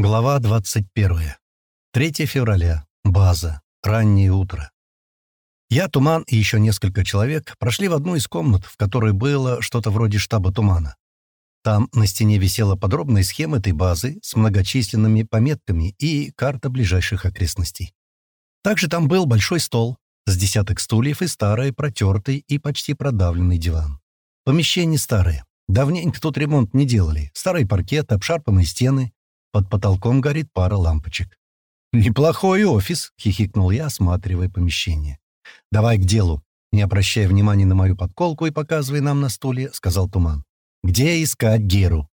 Глава 21. 3 февраля. База. Раннее утро. Я, Туман и еще несколько человек прошли в одну из комнат, в которой было что-то вроде штаба Тумана. Там на стене висела подробная схема этой базы с многочисленными пометками и карта ближайших окрестностей. Также там был большой стол с десяток стульев и старый, протертый и почти продавленный диван. Помещение старое. Давненько тут ремонт не делали. Старый паркет, обшарпанные стены — под потолком горит пара лампочек. «Неплохой офис», — хихикнул я, осматривая помещение. «Давай к делу», — не обращая внимания на мою подколку и показывая нам на стуле, сказал Туман. «Где искать Геру?»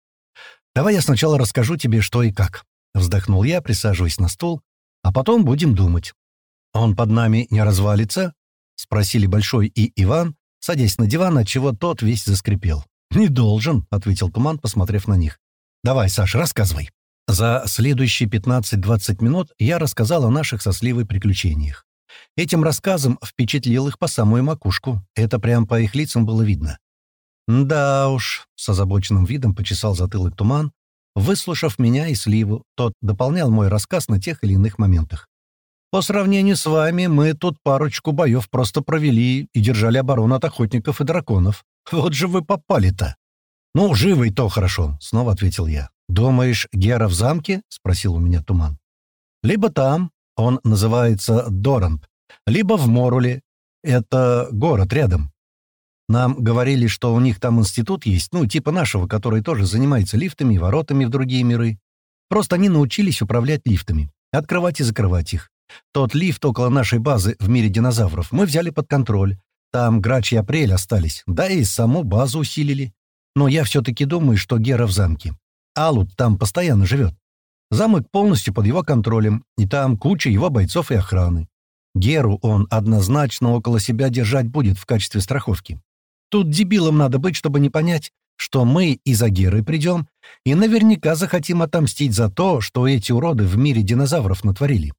«Давай я сначала расскажу тебе, что и как», — вздохнул я, присаживаясь на стул, «а потом будем думать». «Он под нами не развалится?» — спросили Большой и Иван, садясь на диван, отчего тот весь заскрипел. «Не должен», — ответил Туман, посмотрев на них. «Давай, Саш, рассказывай». За следующие 15-20 минут я рассказал о наших со Сливой приключениях. Этим рассказом впечатлил их по самую макушку. Это прям по их лицам было видно. «Да уж», — с озабоченным видом почесал затылок туман, выслушав меня и Сливу, тот дополнял мой рассказ на тех или иных моментах. «По сравнению с вами, мы тут парочку боев просто провели и держали оборону от охотников и драконов. Вот же вы попали-то!» «Ну, живый то хорошо», — снова ответил я. «Думаешь, Гера в замке?» — спросил у меня Туман. «Либо там, он называется Дорант, либо в Моруле, это город рядом. Нам говорили, что у них там институт есть, ну, типа нашего, который тоже занимается лифтами и воротами в другие миры. Просто они научились управлять лифтами, открывать и закрывать их. Тот лифт около нашей базы в мире динозавров мы взяли под контроль. Там Грач и Апрель остались, да и саму базу усилили. Но я все-таки думаю, что Гера в замке. Алут там постоянно живет. Замок полностью под его контролем, и там куча его бойцов и охраны. Геру он однозначно около себя держать будет в качестве страховки. Тут дебилом надо быть, чтобы не понять, что мы и за Герой придем, и наверняка захотим отомстить за то, что эти уроды в мире динозавров натворили.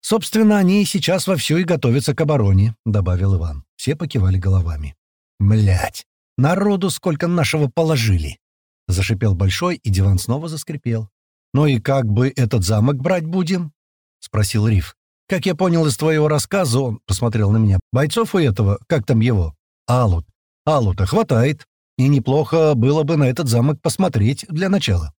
«Собственно, они сейчас вовсю и готовятся к обороне», — добавил Иван. Все покивали головами. «Млядь, народу сколько нашего положили!» — зашипел Большой, и диван снова заскрипел. «Ну и как бы этот замок брать будем?» — спросил Риф. «Как я понял из твоего рассказа, он посмотрел на меня. Бойцов у этого, как там его? Алут. Алута хватает. И неплохо было бы на этот замок посмотреть для начала».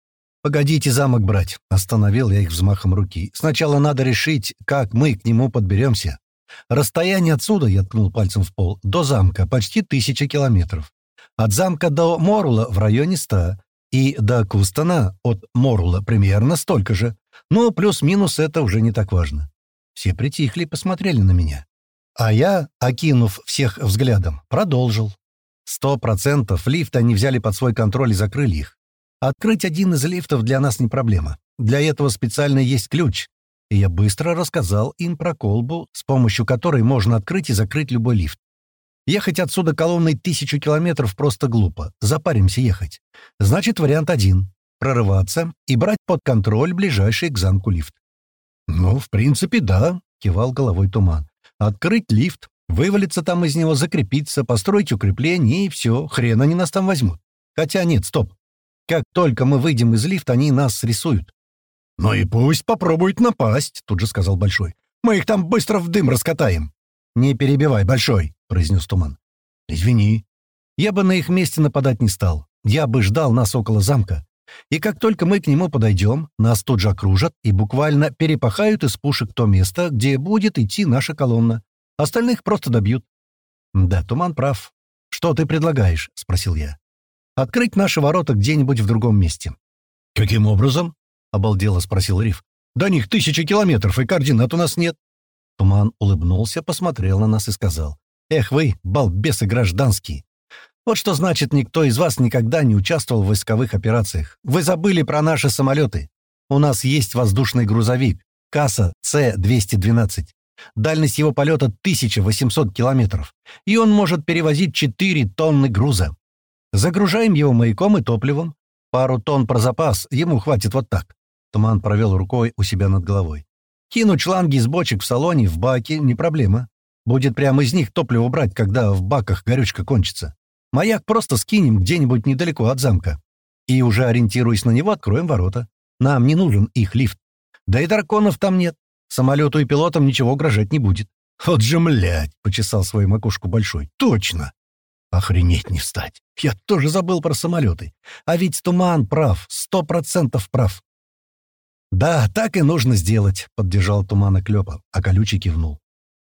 «Погодите замок брать», — остановил я их взмахом руки. «Сначала надо решить, как мы к нему подберемся. Расстояние отсюда, я ткнул пальцем в пол, до замка почти тысяча километров. От замка до Морула в районе 100, и до Кустона от Морула примерно столько же. Но плюс-минус это уже не так важно. Все притихли и посмотрели на меня. А я, окинув всех взглядом, продолжил. Сто процентов лифт они взяли под свой контроль и закрыли их. Открыть один из лифтов для нас не проблема. Для этого специально есть ключ. И я быстро рассказал им про колбу, с помощью которой можно открыть и закрыть любой лифт. Ехать отсюда колонной тысячу километров просто глупо. Запаримся ехать. Значит, вариант один — прорываться и брать под контроль ближайший к замку лифт. «Ну, в принципе, да», — кивал головой туман. «Открыть лифт, вывалиться там из него, закрепиться, построить укрепление, и все, хрен они нас там возьмут. Хотя нет, стоп. Как только мы выйдем из лифта, они нас срисуют». «Ну и пусть попробуют напасть», — тут же сказал Большой. «Мы их там быстро в дым раскатаем». «Не перебивай, Большой», — произнес Туман. «Извини. Я бы на их месте нападать не стал. Я бы ждал нас около замка. И как только мы к нему подойдем, нас тут же окружат и буквально перепахают из пушек то место, где будет идти наша колонна. Остальных просто добьют». «Да, Туман прав. Что ты предлагаешь?» — спросил я. «Открыть наши ворота где-нибудь в другом месте». «Каким образом?» — обалдело спросил Риф. «До них тысячи километров, и координат у нас нет». Туман улыбнулся, посмотрел на нас и сказал. Эх вы, балбесы гражданские! Вот что значит, никто из вас никогда не участвовал в войсковых операциях. Вы забыли про наши самолеты. У нас есть воздушный грузовик, касса С-212. Дальность его полета 1800 километров, и он может перевозить 4 тонны груза. Загружаем его маяком и топливом. Пару тонн про запас, ему хватит вот так. Туман провел рукой у себя над головой. Кинуть шланги из бочек в салоне, в баке — не проблема. Будет прямо из них топливо брать, когда в баках горючка кончится. Маяк просто скинем где-нибудь недалеко от замка. И уже ориентируясь на него, откроем ворота. Нам не нужен их лифт. Да и драконов там нет. Самолету и пилотам ничего угрожать не будет. Вот же, млядь, почесал свою макушку большой. Точно. Охренеть не встать. Я тоже забыл про самолеты. А ведь Туман прав, сто процентов прав. «Да, так и нужно сделать», — поддержал Тумана Клёпа, а Колючий кивнул.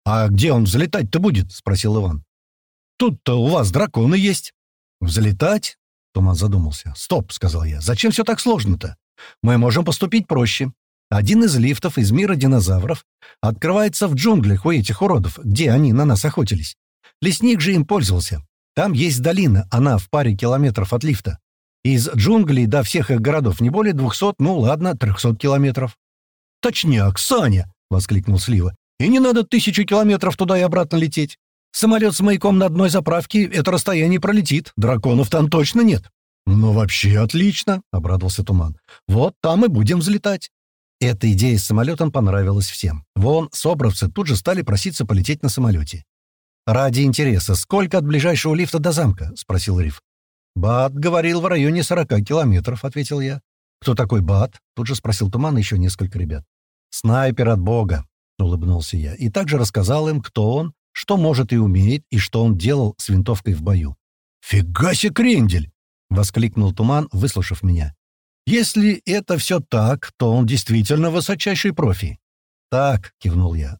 «А где он взлетать-то будет?» — спросил Иван. «Тут-то у вас драконы есть». «Взлетать?» — Туман задумался. «Стоп», — сказал я. «Зачем все так сложно-то? Мы можем поступить проще. Один из лифтов из мира динозавров открывается в джунглях у этих уродов, где они на нас охотились. Лесник же им пользовался. Там есть долина, она в паре километров от лифта. Из джунглей до всех их городов не более двухсот, ну ладно, трехсот километров. «Точняк, Саня!» — воскликнул Слива. «И не надо тысячу километров туда и обратно лететь. Самолет с маяком на одной заправке это расстояние пролетит. Драконов там точно нет». «Ну, вообще отлично!» — обрадовался Туман. «Вот там и будем взлетать». Эта идея с самолетом понравилась всем. Вон, собравцы тут же стали проситься полететь на самолете. «Ради интереса, сколько от ближайшего лифта до замка?» — спросил Риф. «Бат говорил в районе сорока километров», — ответил я. «Кто такой Бат?» — тут же спросил Туман и еще несколько ребят. «Снайпер от бога», — улыбнулся я, и также рассказал им, кто он, что может и умеет, и что он делал с винтовкой в бою. «Фига себе крендель!» — воскликнул Туман, выслушав меня. «Если это все так, то он действительно высочайший профи». «Так», — кивнул я,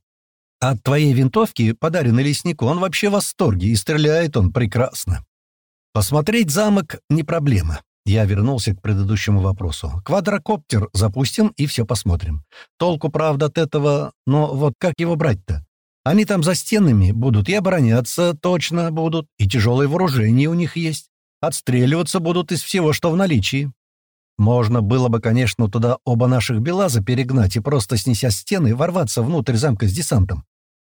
от твоей винтовки, подаренной леснику, он вообще в восторге, и стреляет он прекрасно. Посмотреть замок — не проблема. Я вернулся к предыдущему вопросу. Квадрокоптер запустим и все посмотрим. Толку, правда, от этого, но вот как его брать-то? Они там за стенами будут и обороняться точно будут, и тяжелое вооружение у них есть. Отстреливаться будут из всего, что в наличии. Можно было бы, конечно, туда оба наших Белаза перегнать и просто, снеся стены, ворваться внутрь замка с десантом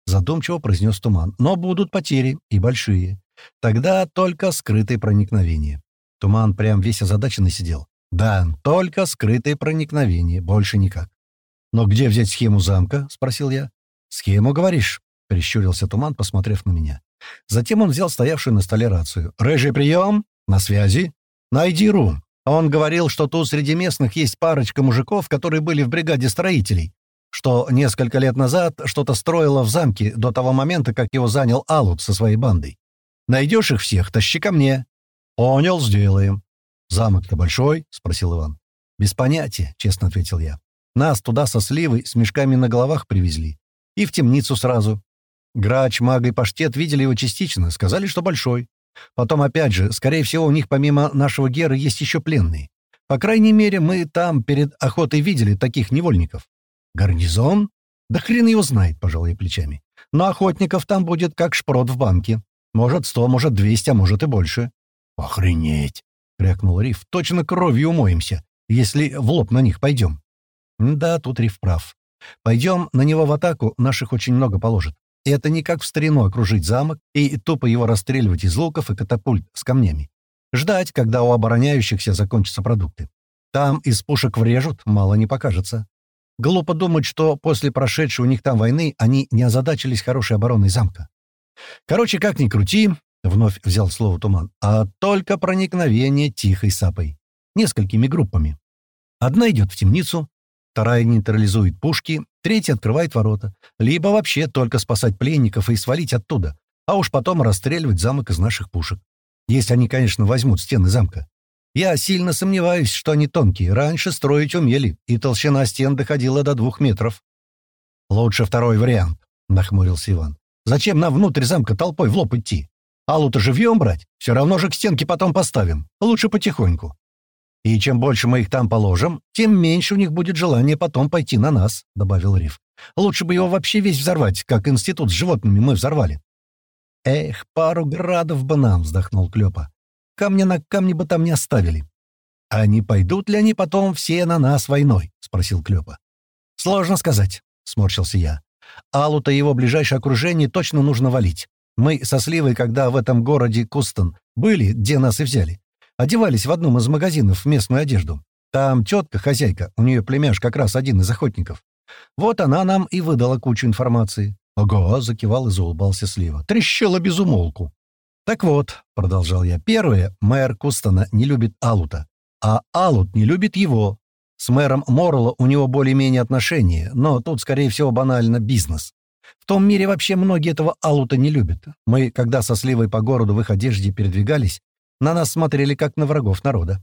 задумчиво произнес Туман. «Но будут потери, и большие. Тогда только скрытое проникновение». Туман прям весь озадаченный сидел. «Да, только скрытое проникновение, больше никак». «Но где взять схему замка?» — спросил я. «Схему, говоришь?» — прищурился Туман, посмотрев на меня. Затем он взял стоявшую на столе рацию. «Рыжий прием! На связи! Найди рум!» Он говорил, что тут среди местных есть парочка мужиков, которые были в бригаде строителей что несколько лет назад что-то строило в замке до того момента, как его занял Алут со своей бандой. Найдешь их всех, тащи ко мне». «Понял, сделаем». «Замок-то большой?» — спросил Иван. «Без понятия», — честно ответил я. «Нас туда со сливой с мешками на головах привезли. И в темницу сразу. Грач, маг и паштет видели его частично, сказали, что большой. Потом, опять же, скорее всего, у них помимо нашего Геры есть еще пленные. По крайней мере, мы там перед охотой видели таких невольников. Гарнизон? Да хрен его знает, пожал я плечами. Но охотников там будет как шпрот в банке. Может, сто, может, двести, а может и больше. Охренеть! — крякнул Риф. Точно кровью умоемся, если в лоб на них пойдем. Да, тут Риф прав. Пойдем на него в атаку, наших очень много положит. Это не как в старину окружить замок и тупо его расстреливать из луков и катапульт с камнями. Ждать, когда у обороняющихся закончатся продукты. Там из пушек врежут, мало не покажется. Глупо думать, что после прошедшей у них там войны они не озадачились хорошей обороной замка. Короче, как ни крути, — вновь взял слово Туман, — а только проникновение тихой сапой. Несколькими группами. Одна идет в темницу, вторая нейтрализует пушки, третья открывает ворота. Либо вообще только спасать пленников и свалить оттуда, а уж потом расстреливать замок из наших пушек. Если они, конечно, возьмут стены замка. Я сильно сомневаюсь, что они тонкие. Раньше строить умели, и толщина стен доходила до двух метров. «Лучше второй вариант», — нахмурился Иван. «Зачем нам внутрь замка толпой в лоб идти? Аллу-то живьем брать? Все равно же к стенке потом поставим. Лучше потихоньку. И чем больше мы их там положим, тем меньше у них будет желание потом пойти на нас», — добавил Риф. «Лучше бы его вообще весь взорвать, как институт с животными мы взорвали». «Эх, пару градов бы нам», — вздохнул Клёпа. Камня на камне бы там не оставили. «А не пойдут ли они потом все на нас войной?» — спросил Клёпа. «Сложно сказать», — сморщился я. «Аллу-то его ближайшее окружение точно нужно валить. Мы со Сливой, когда в этом городе Кустон были, где нас и взяли, одевались в одном из магазинов в местную одежду. Там тетка, хозяйка, у нее племяш как раз один из охотников. Вот она нам и выдала кучу информации. «Ага», — закивал и заулыбался Слива. «Трещала без умолку». «Так вот», — продолжал я, — «первое, мэр Кустона не любит Алута, а Алут не любит его. С мэром Моррелла у него более-менее отношения, но тут, скорее всего, банально бизнес. В том мире вообще многие этого Алута не любят. Мы, когда со Сливой по городу в их одежде передвигались, на нас смотрели как на врагов народа.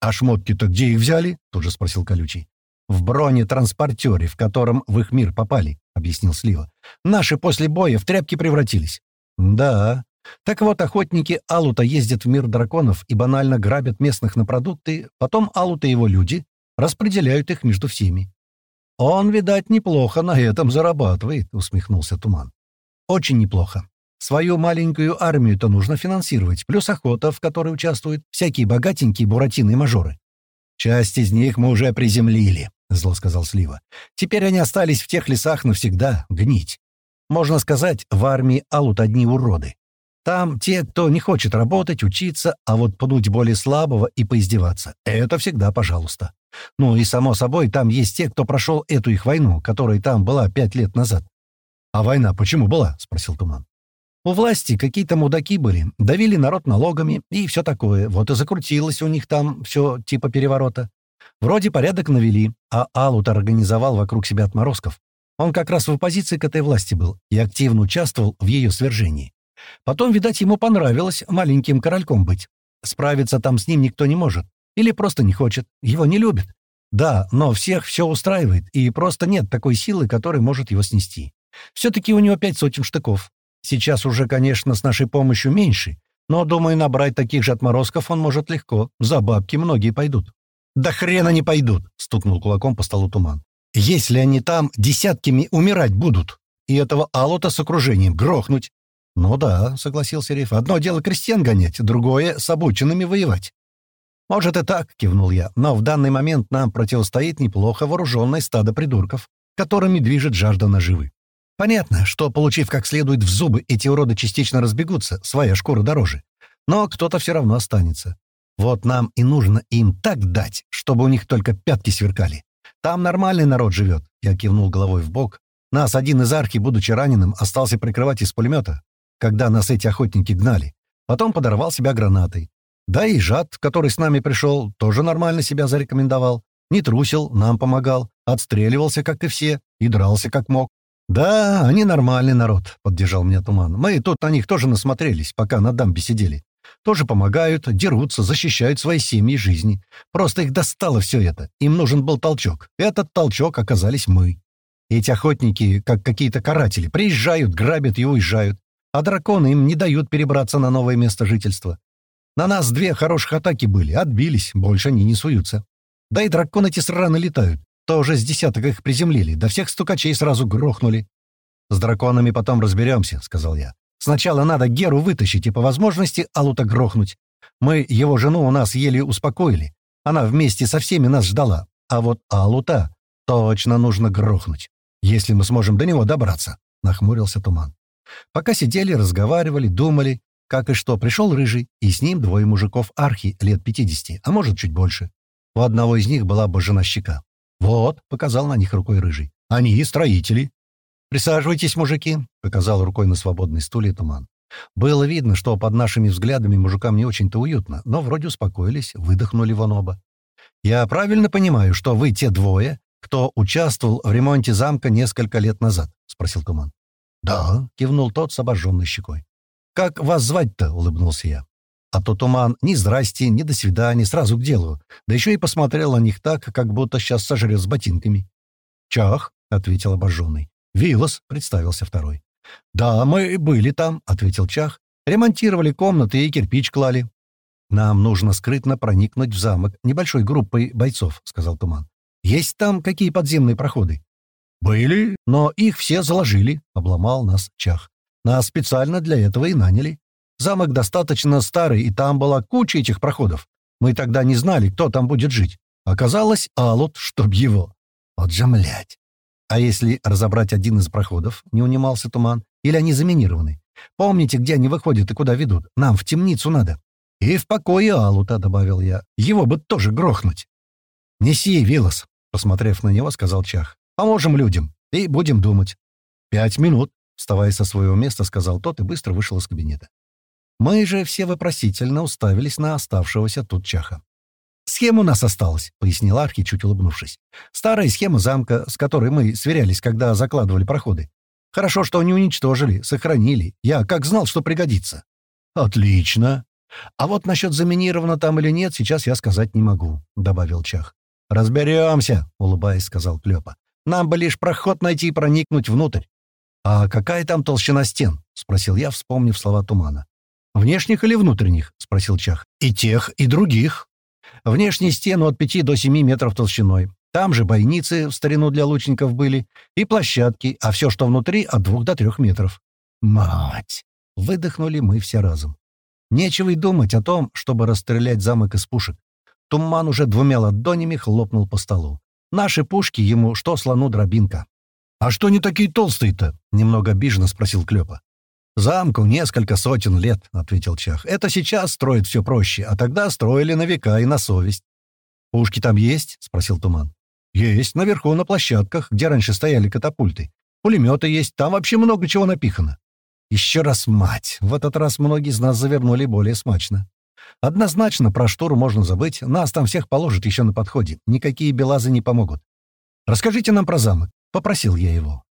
«А шмотки-то где их взяли?» — тут же спросил Колючий. «В бронетранспортере, в котором в их мир попали», — объяснил Слива. «Наши после боя в тряпки превратились». «Да. Так вот, охотники Алута ездят в мир драконов и банально грабят местных на продукты, потом Алута и его люди распределяют их между всеми. «Он, видать, неплохо на этом зарабатывает», — усмехнулся Туман. «Очень неплохо. Свою маленькую армию-то нужно финансировать, плюс охота, в которой участвуют всякие богатенькие буратины и мажоры. Часть из них мы уже приземлили», — зло сказал Слива. «Теперь они остались в тех лесах навсегда, гнить. Можно сказать, в армии Алут одни уроды. Там те, кто не хочет работать, учиться, а вот пнуть более слабого и поиздеваться — это всегда пожалуйста. Ну и, само собой, там есть те, кто прошел эту их войну, которая там была пять лет назад. «А война почему была?» — спросил Туман. У власти какие-то мудаки были, давили народ налогами и все такое. Вот и закрутилось у них там все типа переворота. Вроде порядок навели, а Алут организовал вокруг себя отморозков. Он как раз в оппозиции к этой власти был и активно участвовал в ее свержении. Потом, видать, ему понравилось маленьким корольком быть. Справиться там с ним никто не может. Или просто не хочет. Его не любят. Да, но всех все устраивает, и просто нет такой силы, которая может его снести. Все-таки у него пять сотен штыков. Сейчас уже, конечно, с нашей помощью меньше, но, думаю, набрать таких же отморозков он может легко. За бабки многие пойдут. «Да хрена не пойдут!» — стукнул кулаком по столу туман. «Если они там десятками умирать будут, и этого Алота с окружением грохнуть, «Ну да», — согласился Риф. «Одно дело крестьян гонять, другое — с обученными воевать». «Может и так», — кивнул я, «но в данный момент нам противостоит неплохо вооруженное стадо придурков, которыми движет жажда наживы. Понятно, что, получив как следует в зубы, эти уроды частично разбегутся, своя шкура дороже. Но кто-то все равно останется. Вот нам и нужно им так дать, чтобы у них только пятки сверкали. Там нормальный народ живет», — я кивнул головой в бок. «Нас один из архи, будучи раненым, остался прикрывать из пулемета когда нас эти охотники гнали. Потом подорвал себя гранатой. Да и Жад, который с нами пришел, тоже нормально себя зарекомендовал. Не трусил, нам помогал, отстреливался, как и все, и дрался, как мог. «Да, они нормальный народ», — поддержал меня Туман. «Мы тут на них тоже насмотрелись, пока на дамбе сидели. Тоже помогают, дерутся, защищают свои семьи и жизни. Просто их достало все это. Им нужен был толчок. Этот толчок оказались мы. Эти охотники, как какие-то каратели, приезжают, грабят и уезжают а драконы им не дают перебраться на новое место жительства. На нас две хороших атаки были, отбились, больше они не суются. Да и драконы эти сраны летают. Тоже с десяток их приземлили, да всех стукачей сразу грохнули. «С драконами потом разберемся», — сказал я. «Сначала надо Геру вытащить и по возможности Алута грохнуть. Мы его жену у нас еле успокоили. Она вместе со всеми нас ждала. А вот Алута точно нужно грохнуть, если мы сможем до него добраться», — нахмурился Туман. Пока сидели, разговаривали, думали, как и что, пришел Рыжий, и с ним двое мужиков архи лет 50, а может, чуть больше. У одного из них была обожжена щека. «Вот», — показал на них рукой Рыжий, — «они и строители». «Присаживайтесь, мужики», — показал рукой на свободный стуле туман. Было видно, что под нашими взглядами мужикам не очень-то уютно, но вроде успокоились, выдохнули вон оба. «Я правильно понимаю, что вы те двое, кто участвовал в ремонте замка несколько лет назад?» — спросил Туман. «Да», — кивнул тот с обожженной щекой. «Как вас звать-то?» — улыбнулся я. А то туман ни здрасте, ни до свидания, сразу к делу. Да еще и посмотрел на них так, как будто сейчас сожрет с ботинками. «Чах», — ответил обожженный. «Вилос», — представился второй. «Да, мы были там», — ответил Чах. «Ремонтировали комнаты и кирпич клали». «Нам нужно скрытно проникнуть в замок небольшой группой бойцов», — сказал Туман. «Есть там какие подземные проходы?» «Были, но их все заложили», — обломал нас Чах. «Нас специально для этого и наняли. Замок достаточно старый, и там была куча этих проходов. Мы тогда не знали, кто там будет жить. Оказалось, Алут, чтоб его. Вот же, млядь. А если разобрать один из проходов, не унимался туман, или они заминированы? Помните, где они выходят и куда ведут? Нам в темницу надо. И в покое Алута, — добавил я. Его бы тоже грохнуть. «Неси, Вилос», — посмотрев на него, сказал Чах. Поможем людям и будем думать». «Пять минут», — вставая со своего места, сказал тот и быстро вышел из кабинета. Мы же все вопросительно уставились на оставшегося тут Чаха. «Схема у нас осталась», — пояснил Архи, чуть улыбнувшись. «Старая схема замка, с которой мы сверялись, когда закладывали проходы. Хорошо, что не уничтожили, сохранили. Я как знал, что пригодится». «Отлично. А вот насчет заминировано там или нет, сейчас я сказать не могу», — добавил Чах. «Разберемся», — улыбаясь, сказал Клёпа. «Нам бы лишь проход найти и проникнуть внутрь». «А какая там толщина стен?» — спросил я, вспомнив слова Тумана. «Внешних или внутренних?» — спросил Чах. «И тех, и других». «Внешние стены от пяти до семи метров толщиной. Там же бойницы в старину для лучников были, и площадки, а все, что внутри, от двух до трех метров». «Мать!» — выдохнули мы все разом. Нечего и думать о том, чтобы расстрелять замок из пушек. Туман уже двумя ладонями хлопнул по столу. Наши пушки ему, что слону дробинка. «А что не такие толстые-то?» — немного обиженно спросил Клёпа. «Замку несколько сотен лет», — ответил Чах. «Это сейчас строят все проще, а тогда строили на века и на совесть». «Пушки там есть?» — спросил Туман. «Есть, наверху, на площадках, где раньше стояли катапульты. Пулеметы есть, там вообще много чего напихано». «Еще раз мать! В этот раз многие из нас завернули более смачно. Однозначно про штурм можно забыть, нас там всех положат еще на подходе, никакие белазы не помогут. Расскажите нам про замок», — попросил я его.